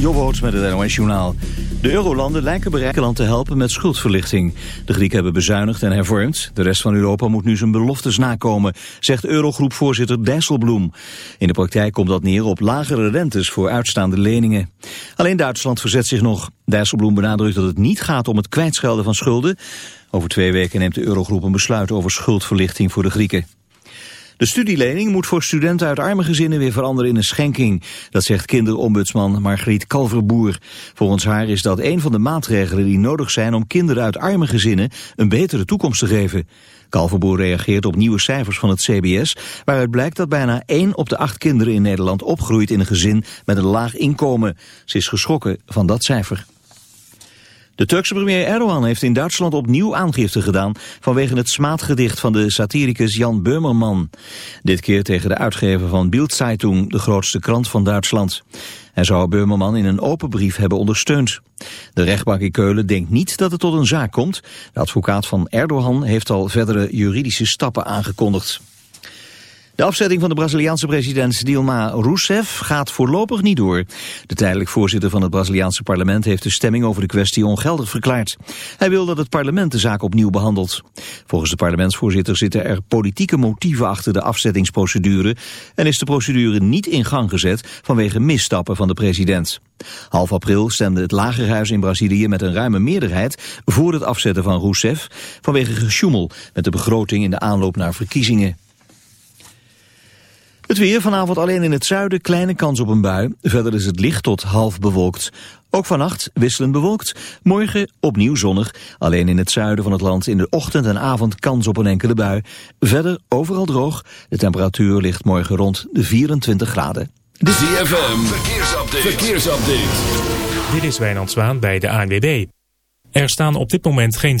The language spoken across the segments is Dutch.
Jobboot met het NOS Journaal. De eurolanden lijken bereid land te helpen met schuldverlichting. De Grieken hebben bezuinigd en hervormd. De rest van Europa moet nu zijn beloftes nakomen, zegt Eurogroepvoorzitter Dijsselbloem. In de praktijk komt dat neer op lagere rentes voor uitstaande leningen. Alleen Duitsland verzet zich nog. Dijsselbloem benadrukt dat het niet gaat om het kwijtschelden van schulden. Over twee weken neemt de Eurogroep een besluit over schuldverlichting voor de Grieken. De studielening moet voor studenten uit arme gezinnen weer veranderen in een schenking. Dat zegt kinderombudsman Margriet Kalverboer. Volgens haar is dat een van de maatregelen die nodig zijn om kinderen uit arme gezinnen een betere toekomst te geven. Kalverboer reageert op nieuwe cijfers van het CBS, waaruit blijkt dat bijna 1 op de 8 kinderen in Nederland opgroeit in een gezin met een laag inkomen. Ze is geschrokken van dat cijfer. De Turkse premier Erdogan heeft in Duitsland opnieuw aangifte gedaan vanwege het smaadgedicht van de satiricus Jan Böhmerman. Dit keer tegen de uitgever van Bild Zeitung, de grootste krant van Duitsland. Hij zou Böhmerman in een open brief hebben ondersteund. De rechtbank in Keulen denkt niet dat het tot een zaak komt. De advocaat van Erdogan heeft al verdere juridische stappen aangekondigd. De afzetting van de Braziliaanse president Dilma Rousseff gaat voorlopig niet door. De tijdelijk voorzitter van het Braziliaanse parlement heeft de stemming over de kwestie ongeldig verklaard. Hij wil dat het parlement de zaak opnieuw behandelt. Volgens de parlementsvoorzitter zitten er politieke motieven achter de afzettingsprocedure en is de procedure niet in gang gezet vanwege misstappen van de president. Half april stemde het Lagerhuis in Brazilië met een ruime meerderheid voor het afzetten van Rousseff vanwege gesjoemel met de begroting in de aanloop naar verkiezingen. Het weer vanavond alleen in het zuiden, kleine kans op een bui. Verder is het licht tot half bewolkt. Ook vannacht wisselend bewolkt. Morgen opnieuw zonnig. Alleen in het zuiden van het land in de ochtend en avond kans op een enkele bui. Verder overal droog. De temperatuur ligt morgen rond de 24 graden. De ZFM, verkeersupdate. verkeersupdate. Dit is Wijnand Zwaan bij de ANWB. Er staan op dit moment geen...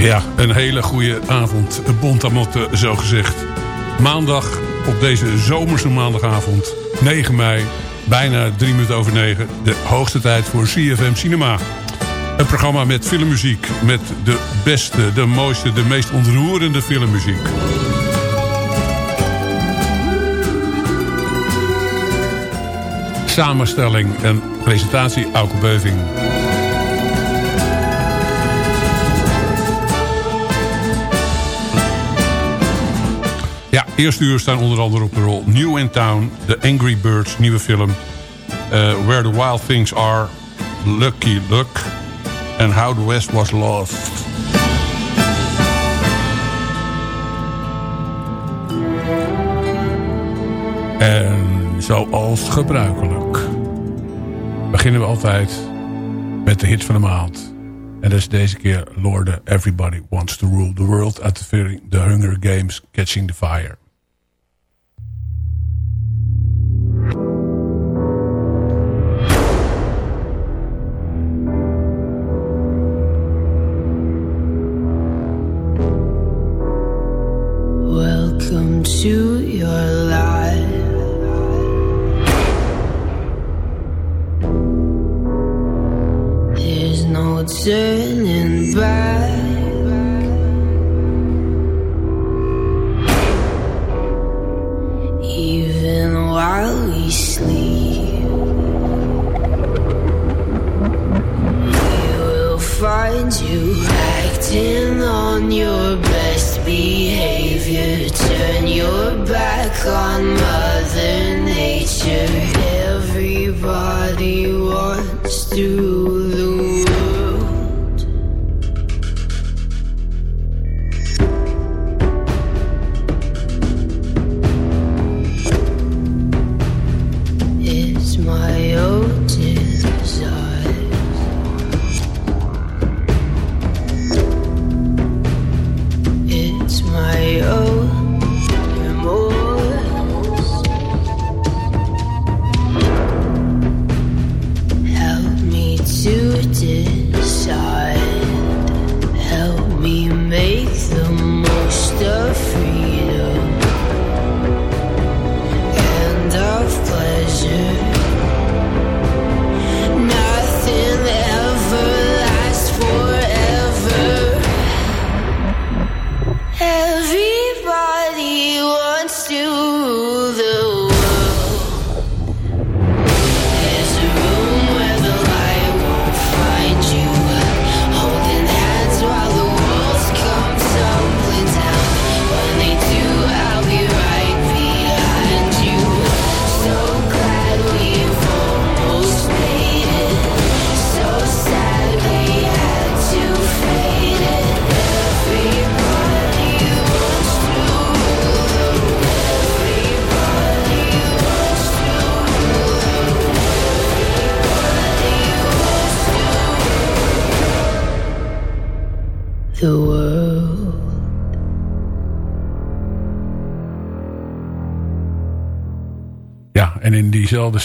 Ja, een hele goede avond. Bontamotte, zo gezegd. Maandag, op deze zomerse maandagavond, 9 mei, bijna drie minuten over negen. De hoogste tijd voor CFM Cinema. Een programma met filmmuziek, met de beste, de mooiste, de meest ontroerende filmmuziek. Samenstelling en presentatie Auke Beuving. Eerste uur staan onder andere op de rol New in Town, The Angry Birds, nieuwe film. Uh, Where the Wild Things Are, Lucky Luck en How the West Was Lost. En zoals gebruikelijk beginnen we altijd met de hit van de maand. En dat is deze keer Lorde Everybody Wants to Rule the World... uit The Hunger Games Catching the Fire.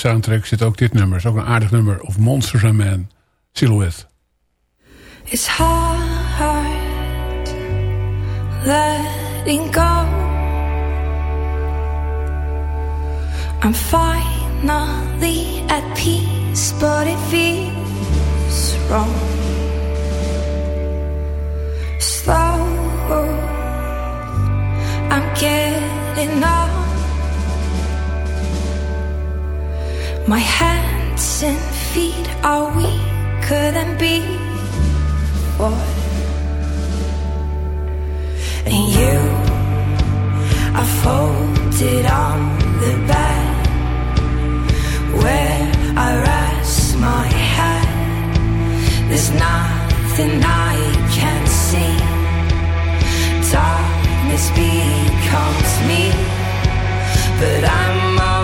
Soundtrack zit ook dit nummer. is ook een aardig nummer. Of Monsters and Men. Silhouette. It's hard letting go. I'm finally at peace, but it feels wrong. Slow, I'm getting up. My hands and feet are weaker than before. And you are folded on the bed where I rest my head. There's nothing I can see. Darkness becomes me, but I'm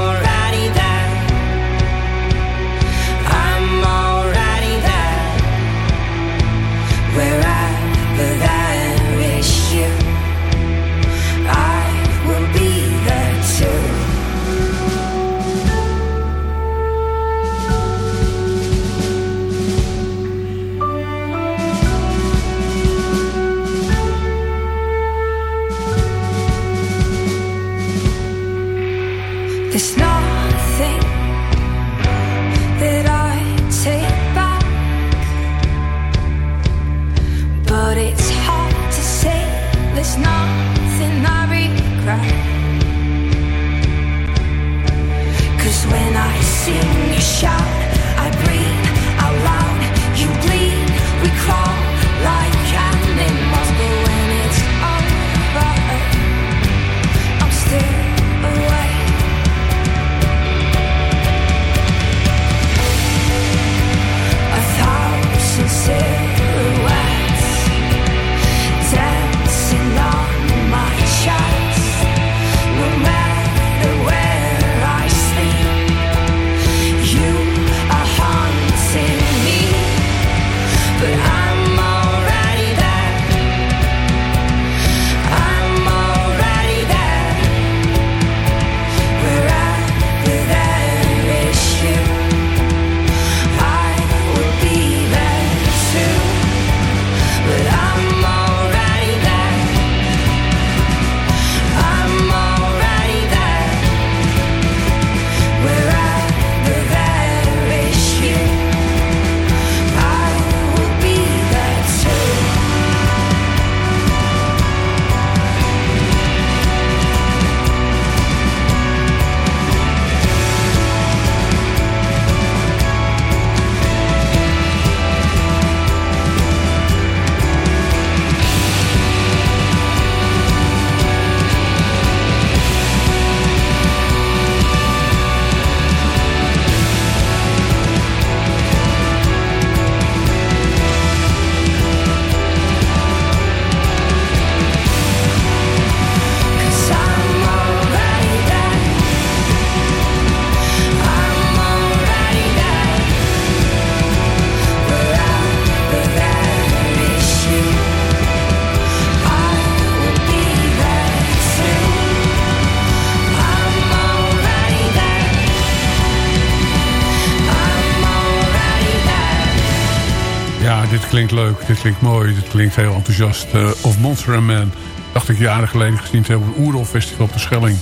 leuk. Dit klinkt mooi. Dit klinkt heel enthousiast. Eh, of Monster and Man. Dacht ik jaren geleden gezien hebben op het Oerol Festival op de Schelling.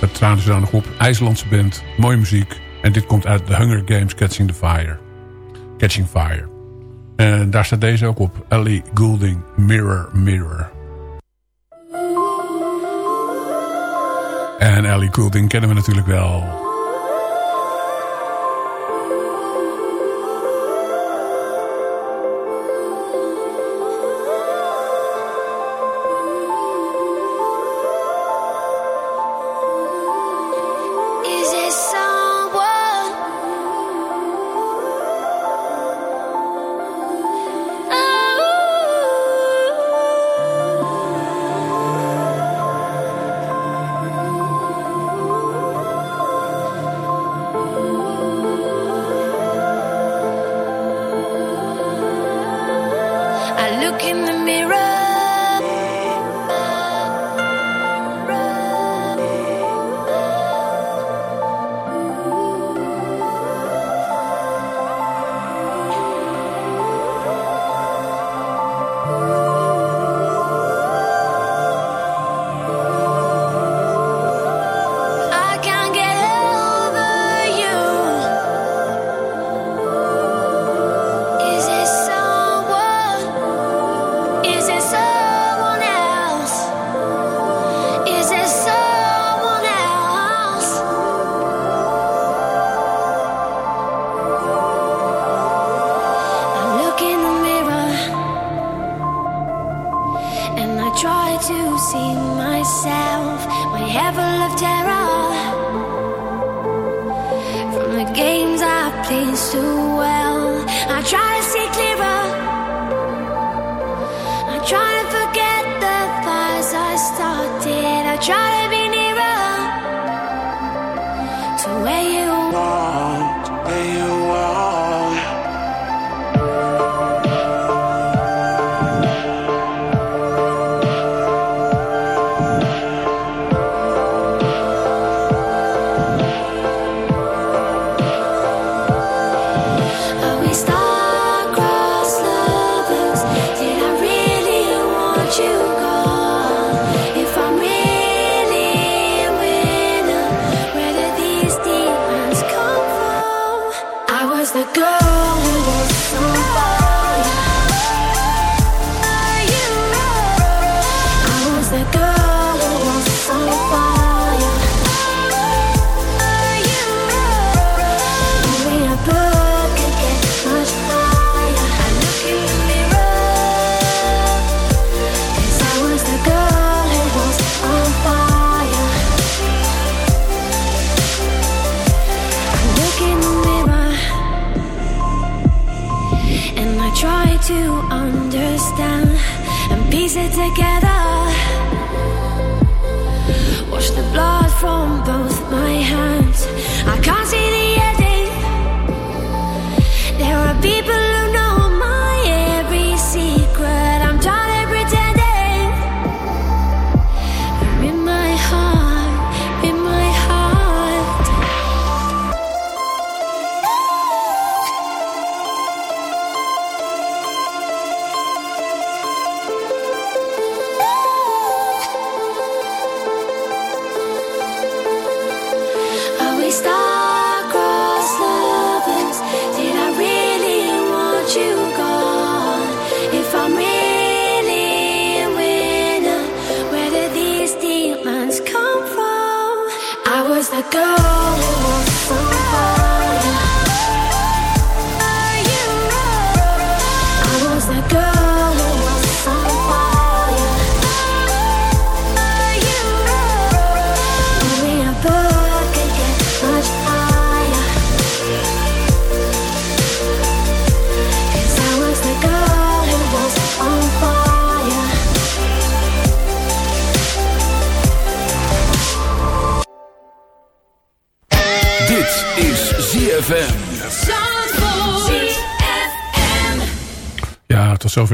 Dat traden ze daar nog op. IJslandse band. Mooie muziek. En dit komt uit The Hunger Games Catching the Fire. Catching Fire. En daar staat deze ook op. Ellie Goulding. Mirror, Mirror. En Ellie Goulding kennen we natuurlijk wel.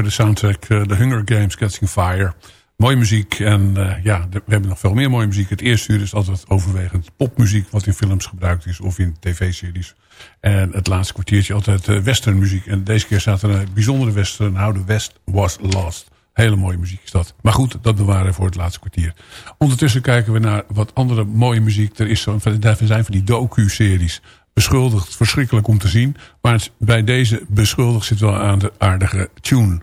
de soundtrack eh, The Hunger Games, Catching Fire. Mooie muziek en eh, ja, we hebben nog veel meer mooie muziek. Het eerste uur is altijd overwegend popmuziek wat in films gebruikt is of in tv-series. En het laatste kwartiertje altijd uh, westernmuziek. En deze keer staat er een bijzondere western, nou, How the West Was Lost. Hele mooie muziek is dat. Maar goed, dat bewaren we voor het laatste kwartier. Ondertussen kijken we naar wat andere mooie muziek. Er, is zo, er zijn van die docu-series beschuldigd verschrikkelijk om te zien. Maar bij deze beschuldigd zit wel aan de aardige tune.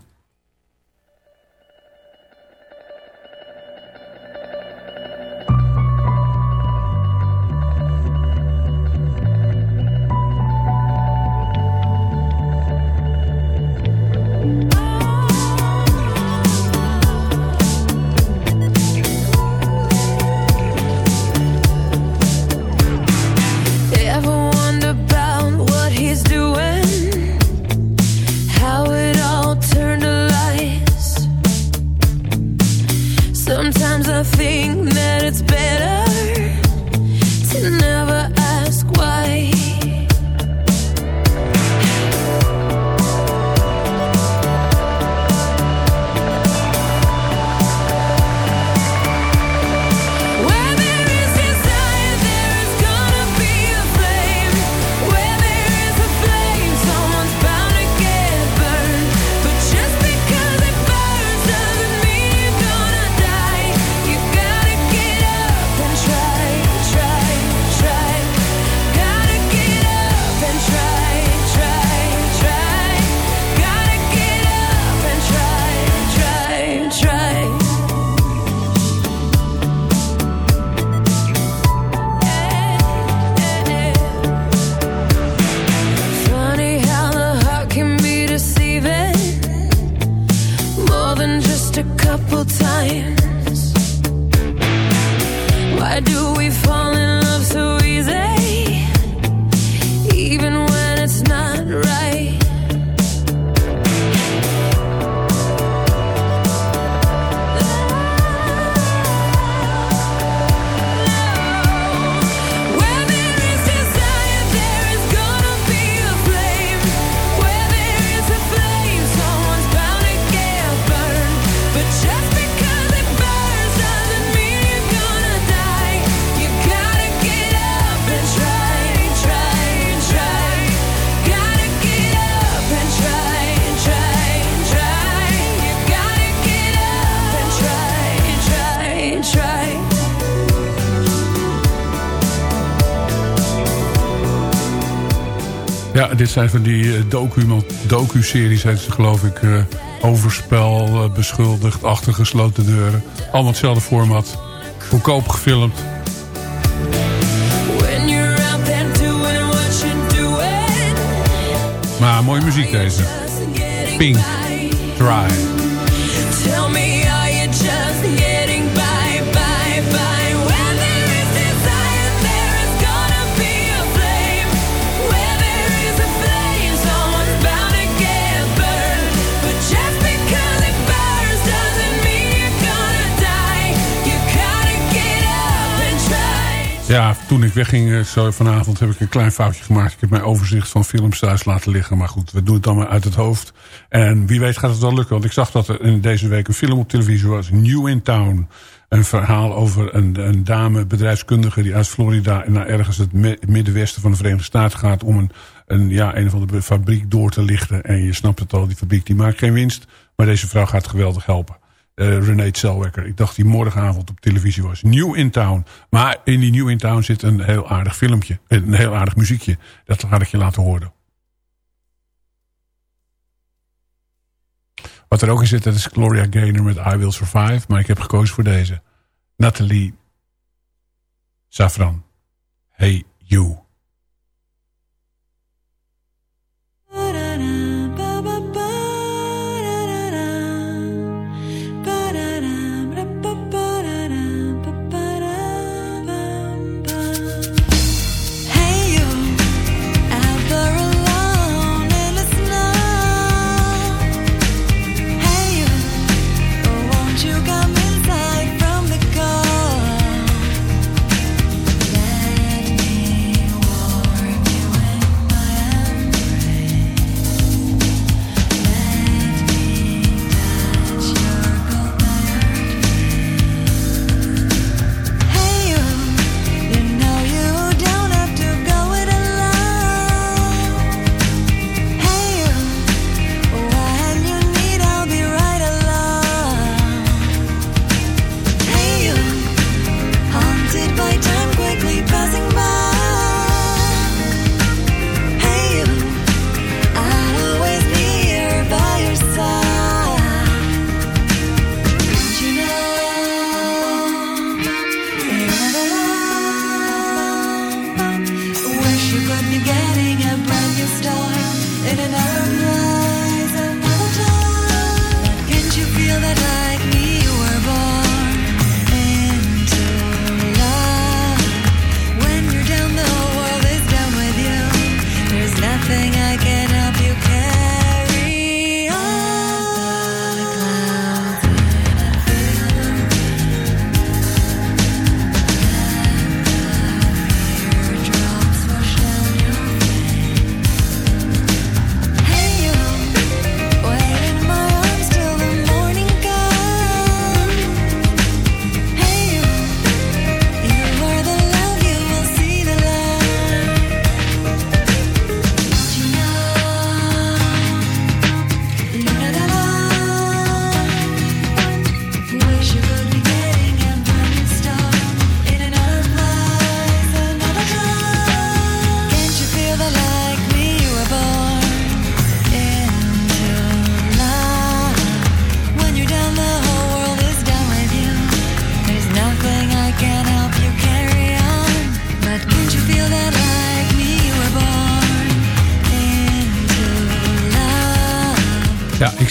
couple times. Why do we fall? Ja, dit zijn van die eh, docu- docu-series, heet ze geloof ik. eh, overspel, eh, beschuldigd, achter gesloten deuren. Allemaal hetzelfde format. Goedkoop gefilmd. Maar mooie muziek deze. Pink. by. Toen ik wegging eh, vanavond heb ik een klein foutje gemaakt. Ik heb mijn overzicht van films thuis laten liggen. Maar goed, we doen het dan maar uit het hoofd. En wie weet gaat het wel lukken. Want ik zag dat er in deze week een film op televisie was. New in Town. Een verhaal over een, een dame, bedrijfskundige... die uit Florida naar ergens het middenwesten van de Verenigde Staten gaat... om een, een, ja, een of andere fabriek door te lichten. En je snapt het al, die fabriek die maakt geen winst. Maar deze vrouw gaat geweldig helpen. Eh René. Ik dacht die morgenavond op televisie was. New in Town. Maar in die New in Town zit een heel aardig filmpje. Een heel aardig muziekje. Dat ga ik je laten horen. Wat er ook in zit, dat is Gloria Gaynor met I Will Survive. Maar ik heb gekozen voor deze. Nathalie Safran. Hey You.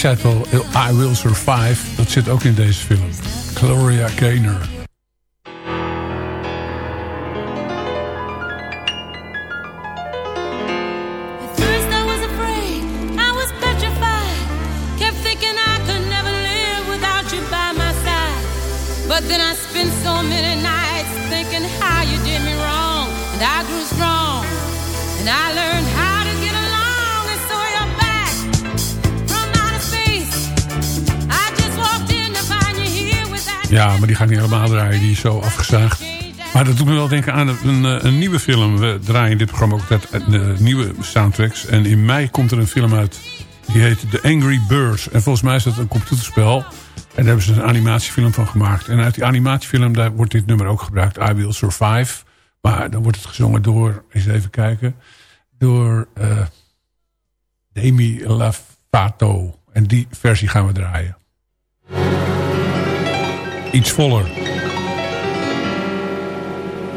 Zei al. I Will Survive. Dat zit ook in deze film. Gloria Gaynor. helemaal draaien, die is zo afgezaagd. Maar dat doet me wel denken aan een, eh, een nieuwe film. We draaien in dit programma ook dat, eh, de nieuwe soundtracks. En in mei komt er een film uit. Die heet The Angry Birds. En volgens mij is dat een computerspel. En daar hebben ze een animatiefilm van gemaakt. En uit die animatiefilm daar wordt dit nummer ook gebruikt. I Will Survive. Maar dan wordt het gezongen door... Eens even kijken. Door uh, Demi Lavato. En die versie gaan we draaien. iets voller.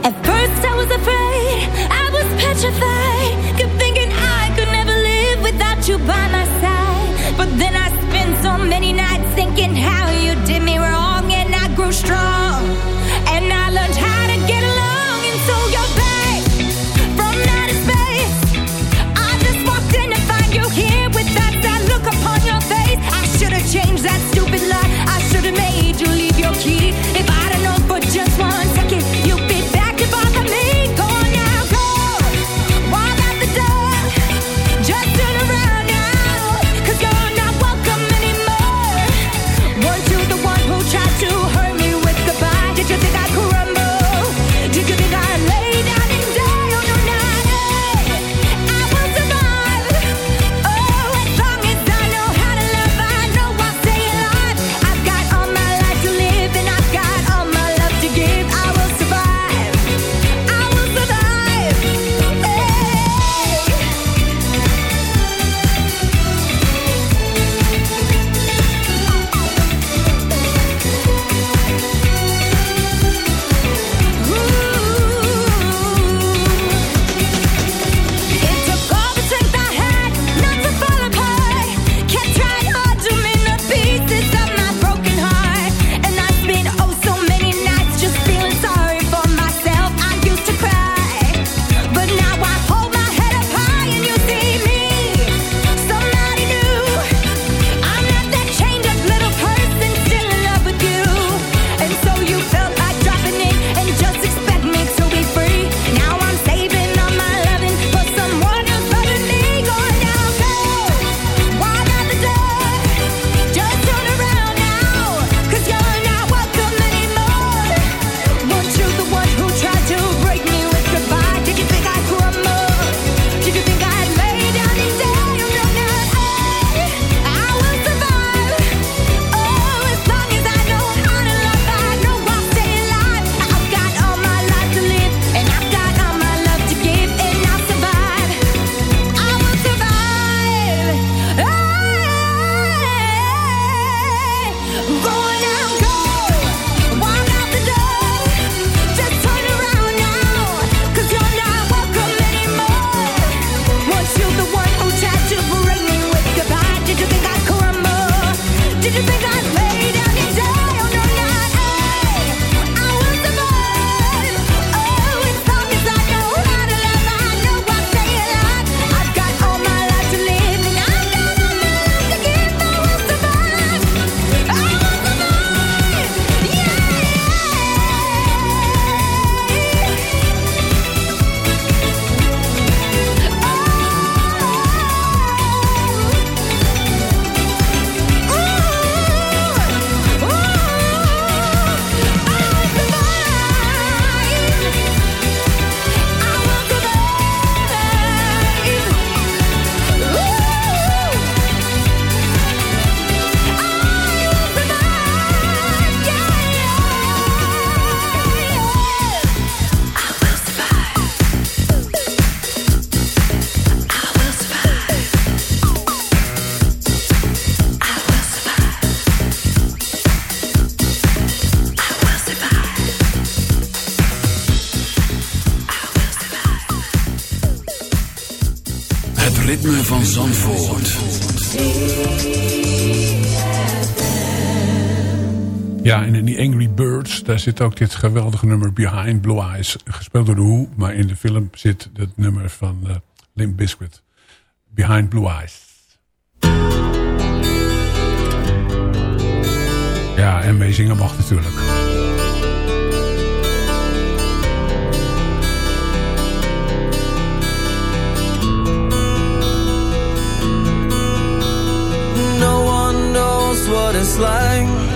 At first I was afraid, I was petrified. Kept thinking I could never live without you by my side. But then I spent so many nights thinking how you did me wrong. And I grew strong, and I learned how to get along. And so you're back from outer space. I just walked in to find you here with that sad look upon your face. I should have changed that zit ook dit geweldige nummer Behind Blue Eyes. Gespeeld door de Who, maar in de film zit het nummer van uh, Limp Biscuit. Behind Blue Eyes. Ja, en meezingen mag natuurlijk. what it's like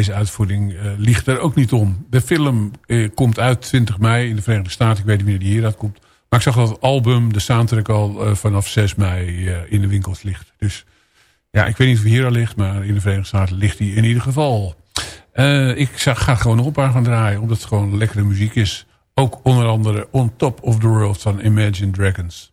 Deze uitvoering eh, ligt er ook niet om. De film eh, komt uit 20 mei in de Verenigde Staten. Ik weet niet meer die hier uitkomt. Maar ik zag dat het album, de soundtrack al eh, vanaf 6 mei in de winkels ligt. Dus ja, ik weet niet of hij hier al ligt. Maar in de Verenigde Staten ligt hij in ieder geval. ik ga gewoon nog een paar gaan draaien. Omdat het gewoon lekkere muziek is. Ook onder andere On Top of the World van Imagine Dragons.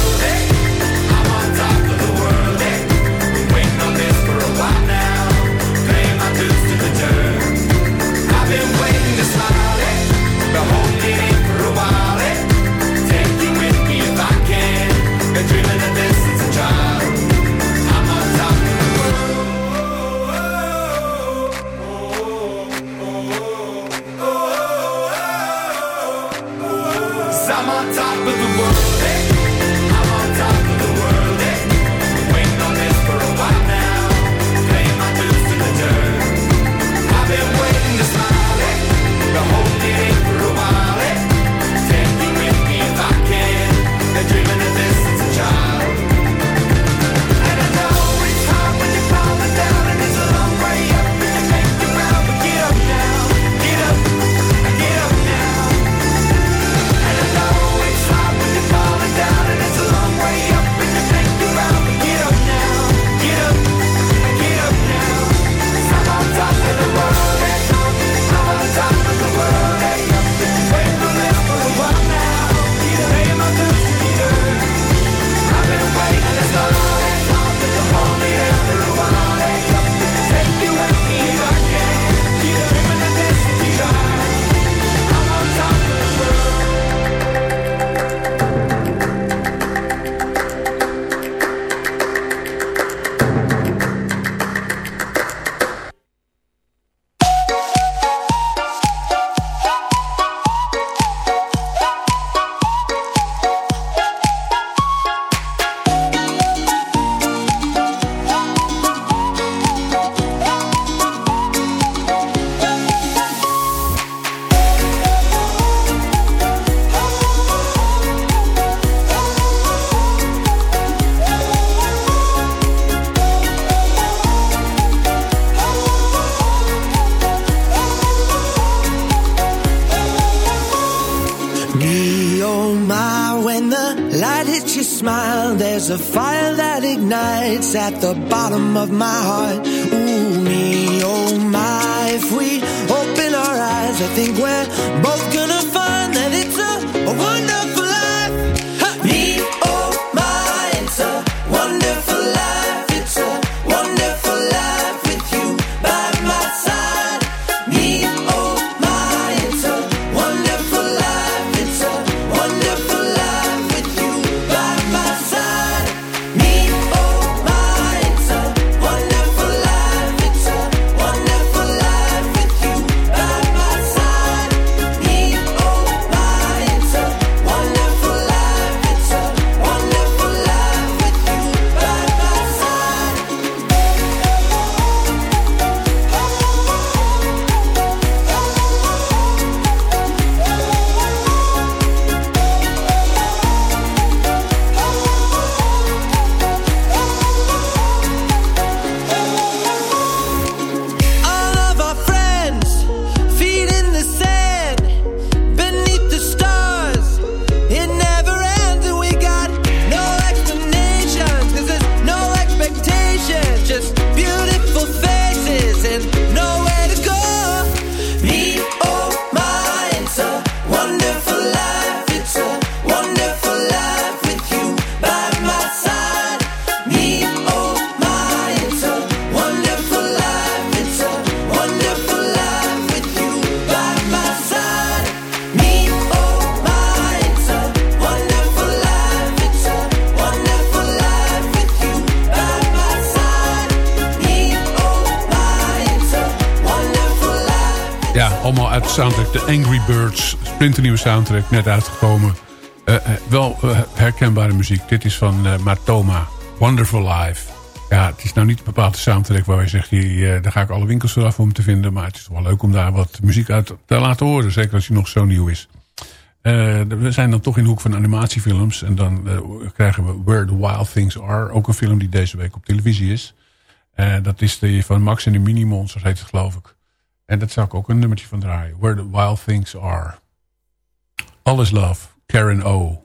There's a fire that ignites at the bottom of my heart. Ooh, me, oh my, if we open our eyes, I think we're soundtrack. De Angry Birds, splinternieuwe soundtrack, net uitgekomen. Eh, eh, wel eh, herkenbare muziek. Dit is van eh, Matoma, Wonderful Life. Ja, het is nou niet bepaald de soundtrack waar je zegt... Die, daar ga ik alle winkels vanaf om te vinden. Maar het is wel leuk om daar wat muziek uit te laten horen. Zeker als hij nog zo nieuw is. We zijn dan toch in de hoek van animatiefilms. En dan krijgen we Where the Wild Things Are. Ook een film die deze week op televisie is. Dat is de van Max en de Mini-Monsters heet het geloof ik. En dat zou ik ook een nummertje van draaien. Where the Wild Things Are. All is Love, Karen O.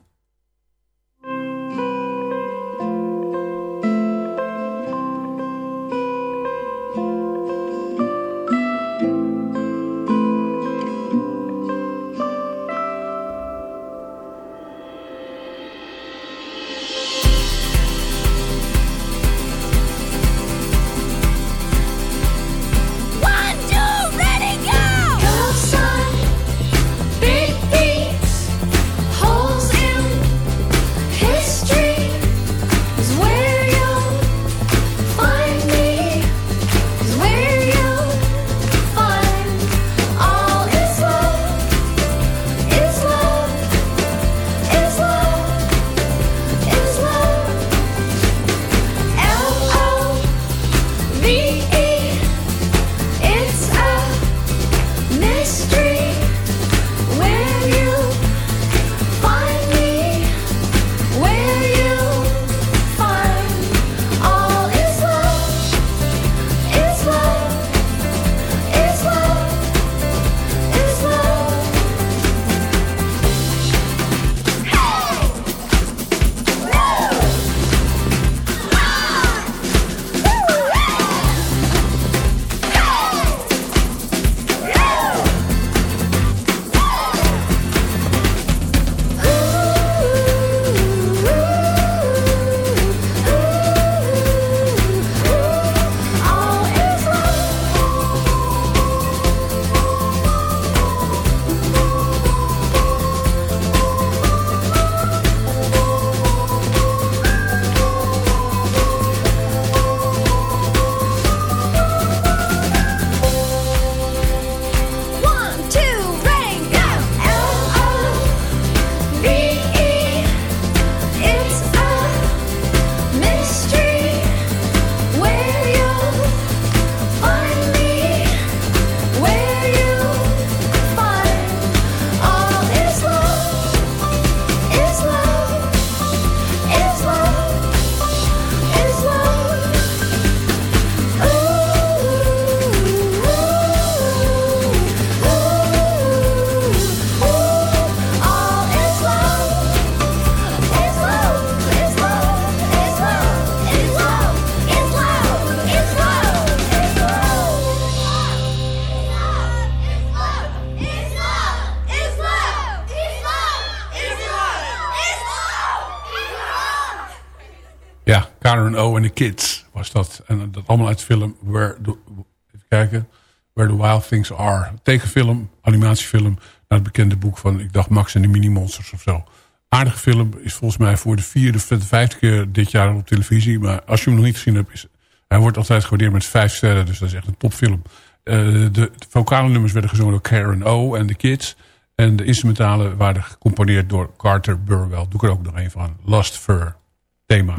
Karen O en de Kids was dat. En dat allemaal uit de film Where the, even kijken, Where the Wild Things Are. Tekenfilm, animatiefilm, naar het bekende boek van, ik dacht Max en de Mini-Monsters of zo. Aardige film, is volgens mij voor de vierde de vijfde keer dit jaar op televisie. Maar als je hem nog niet gezien hebt, is, hij wordt altijd gewaardeerd met vijf sterren. Dus dat is echt een topfilm. Eh, de, vocale nummers werden gezongen door Karen O en de Kids. En de instrumentalen waren gecomponeerd door Carter Burwell. Doe ik er ook nog een van. Lost Fur. Thema.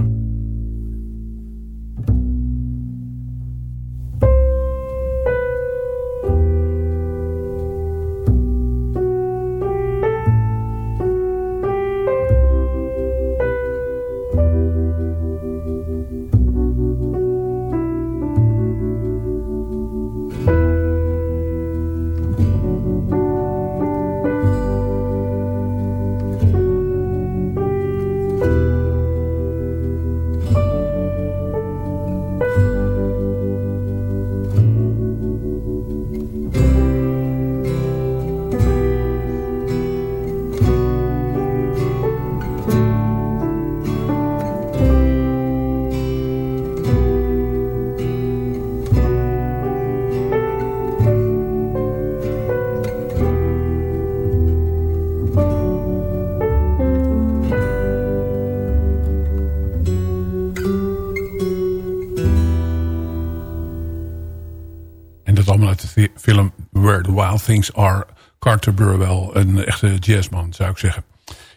Things Are. Carter Burwell, een echte jazzman zou ik zeggen.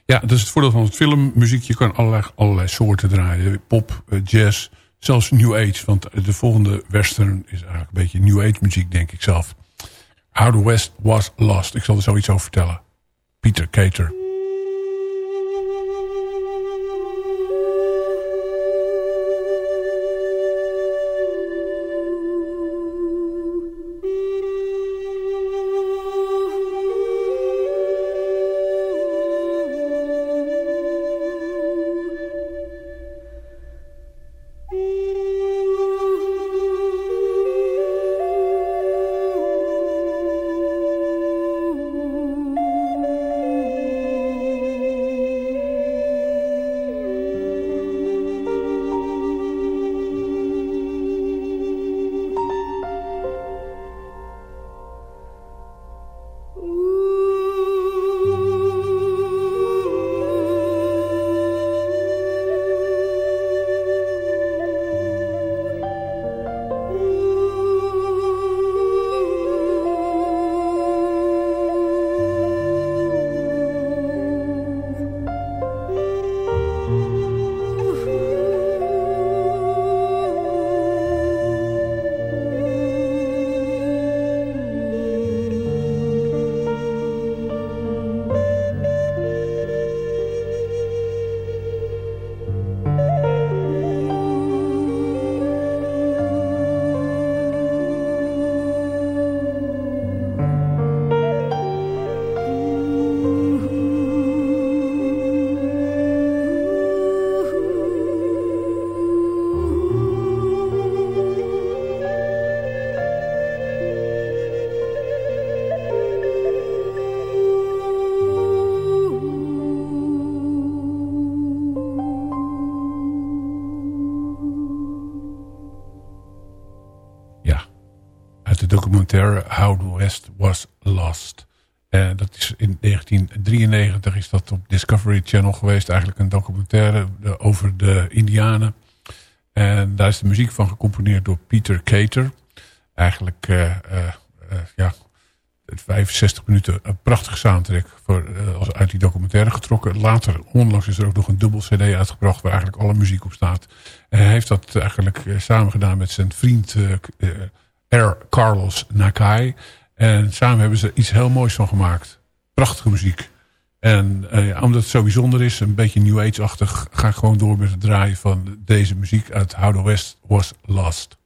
Ja, dat is het voordeel van het filmmuziek. Je kan allerlei, allerlei soorten draaien. Pop, eh, jazz, zelfs New Age. Want de volgende western is eigenlijk een beetje New Age muziek, denk ik zelf. How the West Was Lost. Ik zal er zoiets over vertellen. Peter Cater. How the West Was Lost. En dat is in 1993 is dat op Discovery Channel geweest. Eigenlijk een documentaire eh, over de Indianen. En daar is de muziek van gecomponeerd door Peter Cater. Eigenlijk, eh, ja, 65 minuten een prachtige soundtrack voor, als uit die documentaire getrokken. Later, onlangs is er ook nog een dubbel cd uitgebracht waar eigenlijk alle muziek op staat. En hij heeft dat eigenlijk samen gedaan met zijn vriend R. Carlos Nakai. En samen hebben ze iets heel moois van gemaakt. Prachtige muziek. En eh, omdat het zo bijzonder is, een beetje New Age-achtig... ga ik gewoon door met het draaien van deze muziek uit How the West Was Lost.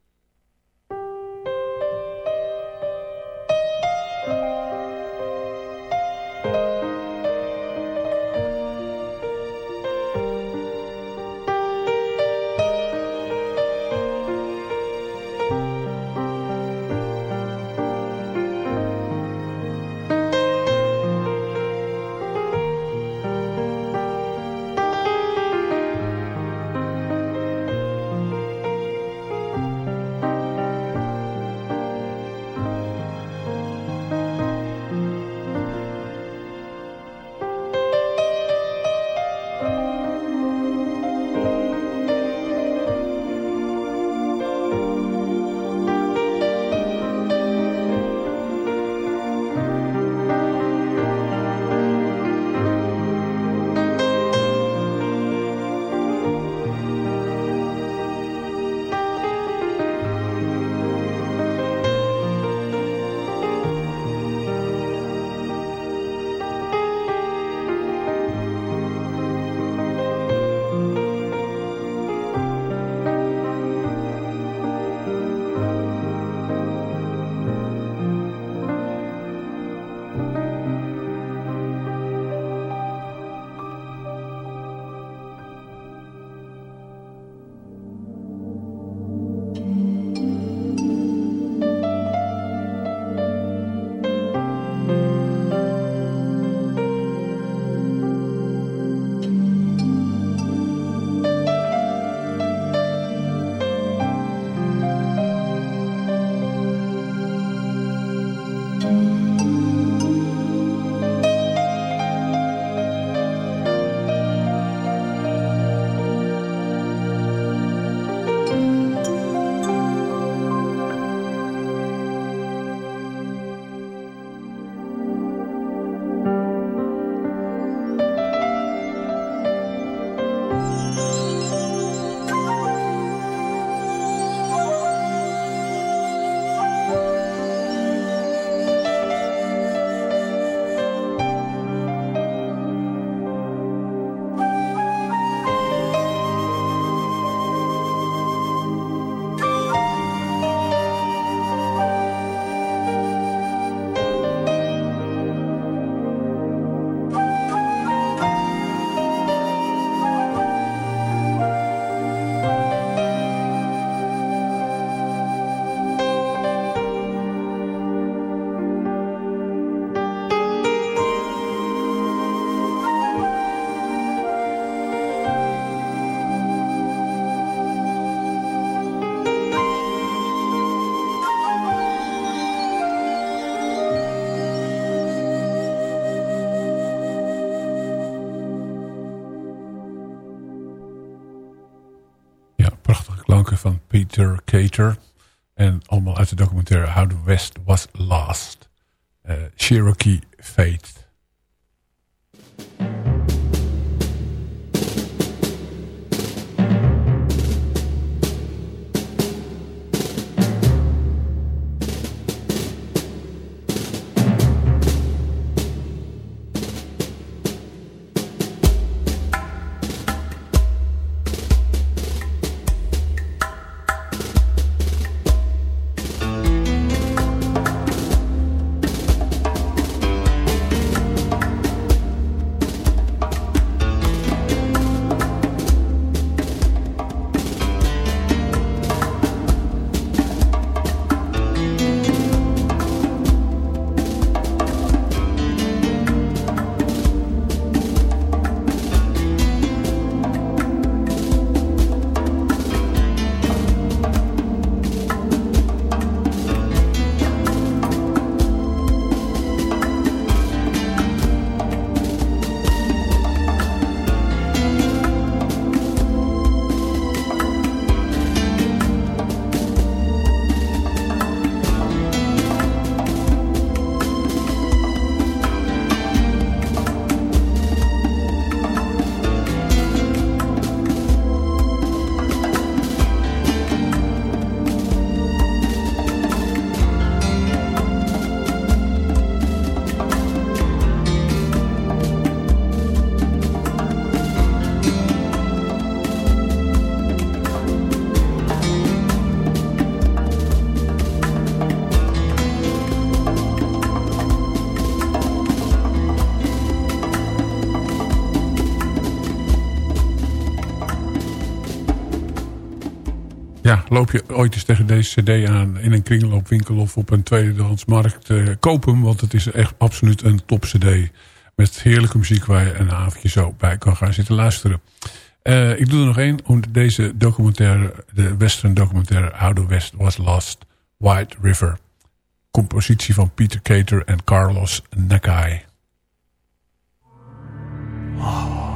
Peter Cater. En allemaal uit de documentaire How the West Was Last. Eh, Cherokee Fate. Loop je ooit eens tegen deze cd aan in een kringloopwinkel of op een tweedehandsmarkt, eh, koop hem. Want het is echt absoluut een top cd. Met heerlijke muziek waar je een avondje zo bij kan gaan zitten luisteren. Eh, ik doe er nog één. Deze documentaire, de western documentaire How West Was Lost, White River. Compositie van Peter Cater en Carlos Nakai. Hard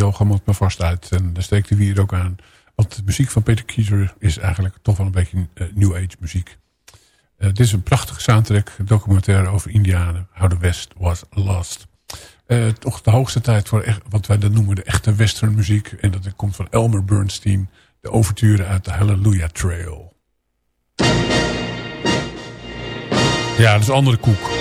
die yogamat maar vast uit. En dan steekt de wier ook aan. Want de muziek van Peter Kiezer is eigenlijk toch wel een beetje eh, New Age muziek. Eh, dit is een prachtige soundtrack, documentaire over Indianen. How the West was lost. Eh, toch de hoogste tijd voor echt, wat wij dan noemen de echte western muziek. En dat komt van Elmer Bernstein. De overture uit de Hallelujah Trail. Ja, dat is andere koek.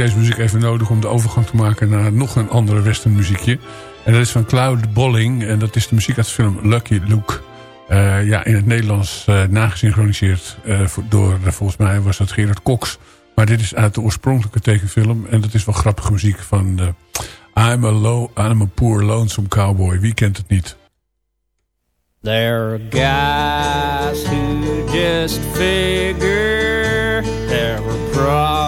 Deze muziek even nodig om de overgang te maken naar nog een andere western muziekje. En dat is van Cloud Bolling. En dat is de muziek uit de film Lucky Luke. Eh, ja, in het Nederlands eh, nagesynchroniseerd eh, door, volgens mij was dat Gerard Cox. Maar dit is uit de oorspronkelijke tekenfilm. En dat is wel grappige muziek van I'm a, low, I'm a Poor Lonesome Cowboy. Wie kent het niet? There are guys who just figure every problem with a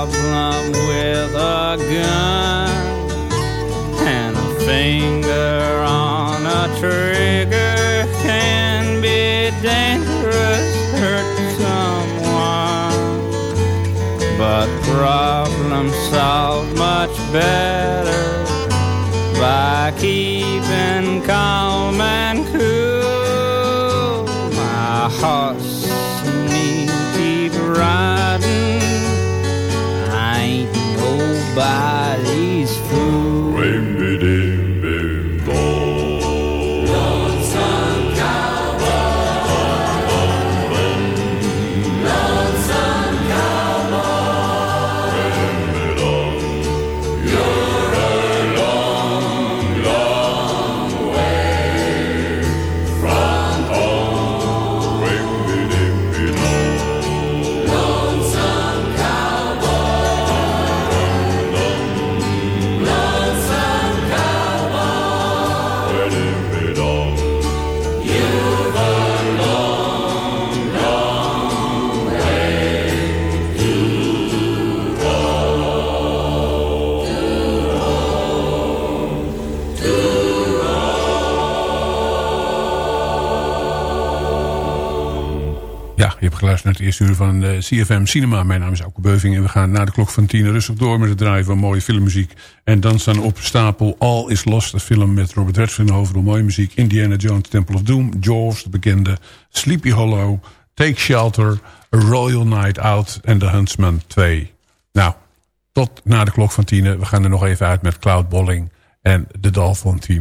gun and a finger on a trigger can be dangerous, hurt someone. But problems solved much better geluisterd naar het eerste uur van eh, CFM Cinema. Mijn naam is Auke Beuving en we gaan na de klok van tien rustig door met het draaien van mooie filmmuziek. En dan staan op stapel All is Lost, een film met Robert Redford in de hoofdrol. Mooie muziek, Indiana Jones, Temple of Doom, Jaws, de bekende, Sleepy Hollow, Take Shelter, A Royal Night Out en The Huntsman 2. Nou, tot na de klok van tien. We gaan er nog even uit met Cloud Bolling en de Dolphin Team.